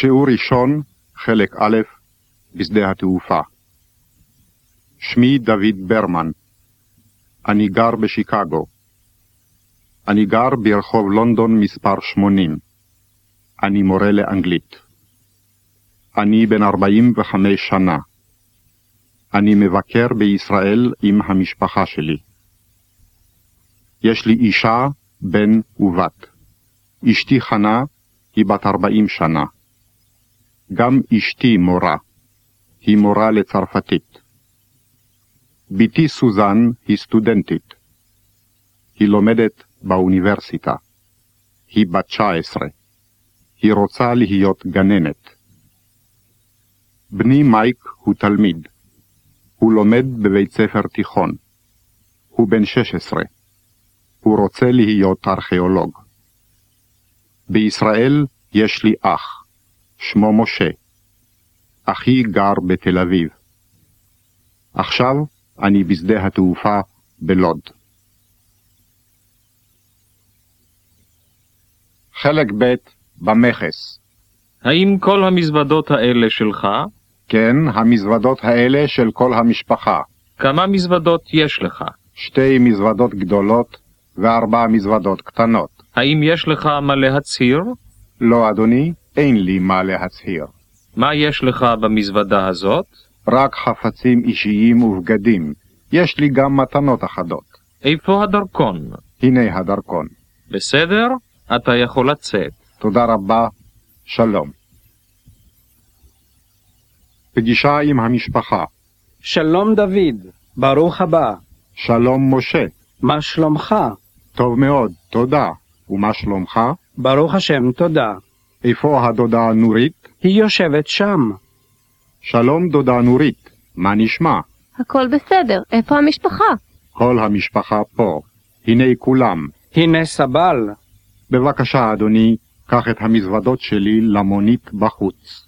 שיעור ראשון, חלק א', בשדה התעופה. שמי דוד ברמן. אני גר בשיקגו. אני גר ברחוב לונדון מספר 80. אני מורה לאנגלית. אני בן 45 שנה. אני מבקר בישראל עם המשפחה שלי. יש לי אישה, בן ובת. אשתי חנה היא בת 40 שנה. גם אשתי מורה. היא מורה לצרפתית. בתי סוזן היא סטודנטית. היא לומדת באוניברסיטה. היא בת 19. היא רוצה להיות גננת. בני מייק הוא תלמיד. הוא לומד בבית ספר תיכון. הוא בן 16. הוא רוצה להיות ארכיאולוג. בישראל יש לי אח, שמו משה. אחי גר בתל אביב. עכשיו אני בשדה התעופה בלוד. חלק ב' במכס. האם כל המזוודות האלה שלך? כן, המזוודות האלה של כל המשפחה. כמה מזוודות יש לך? שתי מזוודות גדולות וארבע מזוודות קטנות. האם יש לך מה להצהיר? לא, אדוני, אין לי מה להצהיר. מה יש לך במזוודה הזאת? רק חפצים אישיים ובגדים. יש לי גם מתנות אחדות. איפה הדרכון? הנה הדרכון. בסדר? אתה יכול לצאת. תודה רבה, שלום. פגישה עם המשפחה. שלום דוד, ברוך הבא. שלום משה. מה שלומך? טוב מאוד, תודה. ומה שלומך? ברוך השם, תודה. איפה הדודה נורית? היא יושבת שם. שלום דודה נורית, מה נשמע? הכל בסדר, איפה המשפחה? כל המשפחה פה. הנה כולם. הנה סבל. בבקשה, אדוני, קח את המזוודות שלי למונית בחוץ.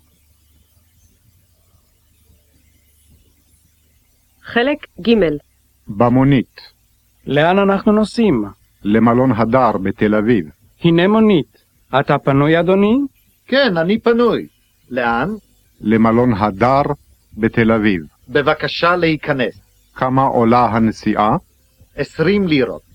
חלק ג' במונית, לאן אנחנו נוסעים? למלון הדר בתל אביב. הנה מונית. אתה פנוי, אדוני? כן, אני פנוי. לאן? למלון הדר בתל אביב. בבקשה להיכנס. כמה עולה הנסיעה? עשרים לירות.